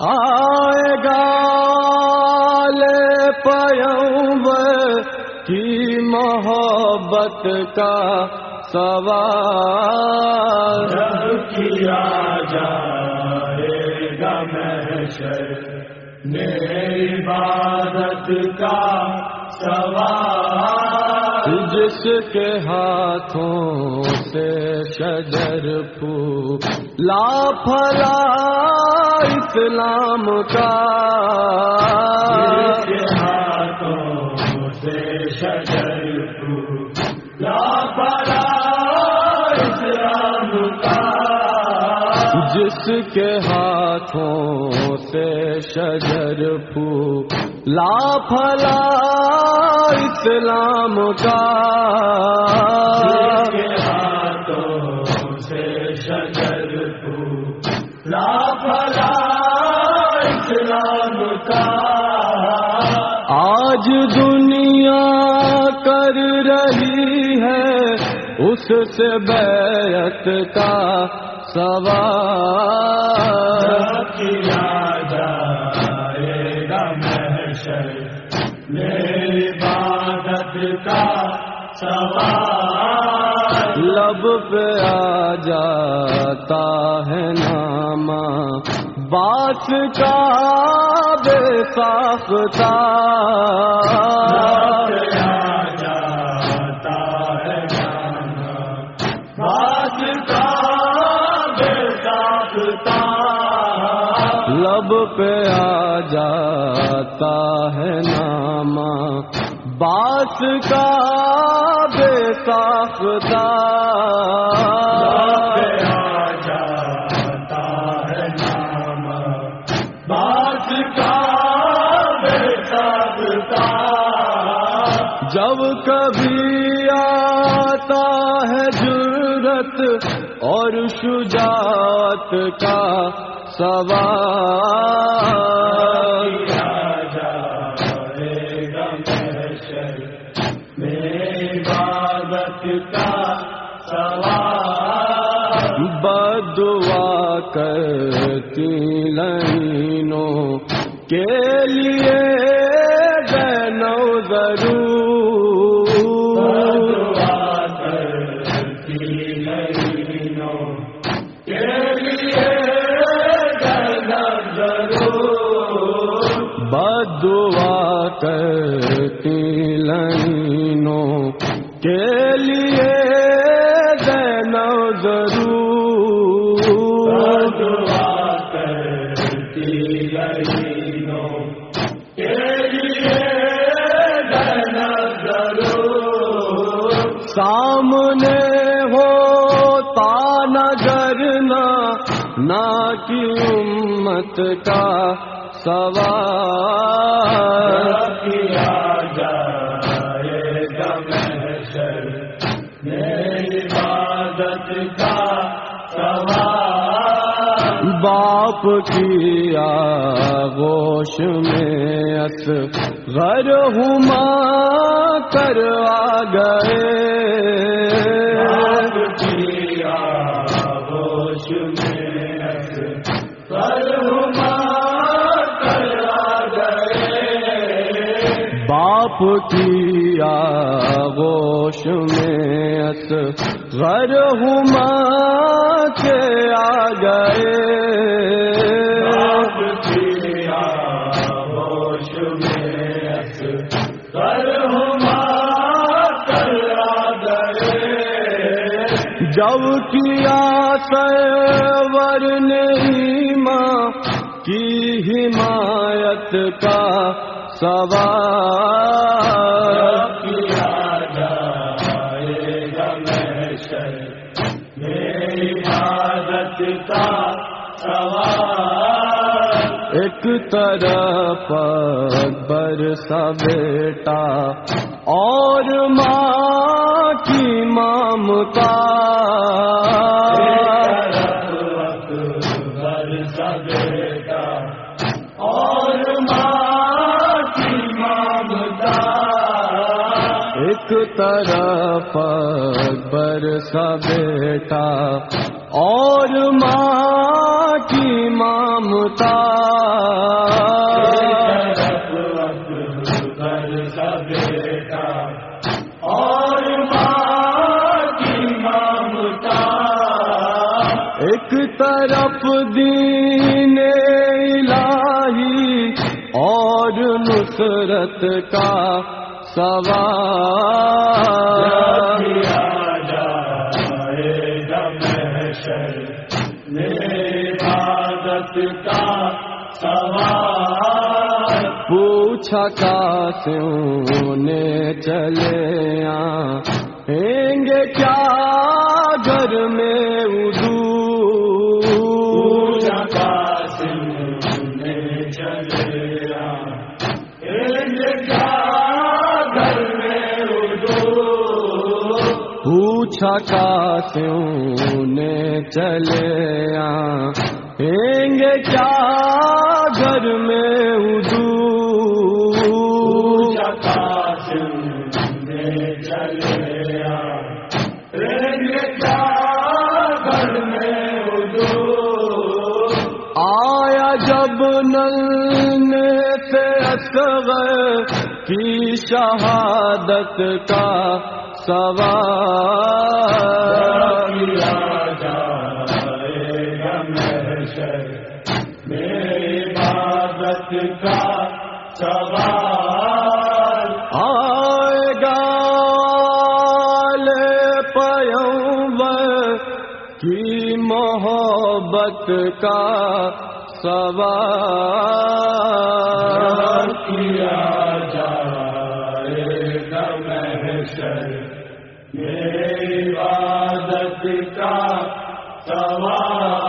آئے گا لے پیوں کی محبت کا سوال۔ کیا جائے گا محشر، میری عبادت کا سوال۔ جس کے ہاتھوں سے شجر پھو لا پھلا اسلام کا۔ کے ہاتھوں سے شجر لا پلا اسلام کا۔ جس کے ہاتھوں سے شجر پھو لا پھلا اسلام کا۔ لا اسلام کا۔ آج دنیا کر رہی ہے اس سے بیعت کا سوال۔ میری عبادت کا سوال لب پہ آ جاتا ہے نامہ بات کا بے ساختہ۔ لب پہ آ جاتا ہے نامہ۔ بات کا بے ساختہ جاتا ہے نام بات کا بے ساختہ جب کبھی اور شجاعت کا سوال کا سوال۔ بدعا کرتی لائنوں کے لیے۔ کے لیے گنو ضرور۔ سامنے ہوتا نظر نہ نہ کی امت کا سوال باپ کی آغوش میں اس غر ہما کر آ گئے کیا ہوش میں کرا گئے۔ باپ کی آغوش میں اس غر ہما کے آ گئے۔ جب کیا سور نے ماں کی حمایت کا سوال۔ کیا میری عادت کا سوال۔ ایک طرف اکبر سا بیٹا اور ماں کی مامتا گھر پاک ترا پاک برسا بیٹا اور ماں کی مامتا مانگتا پر سب بیٹا نصرت کا سوال۔ کا سوال پوچھا کاسوں نے چلے آئیں گے کیا گھر میں؟ نے چلے آئیں گے کیا گھر میں شہادت کا سوال۔ عبادت کا سوال آئے گا پیمبر کی محبت کا سوال۔ کیا میرے عبادت کا سوال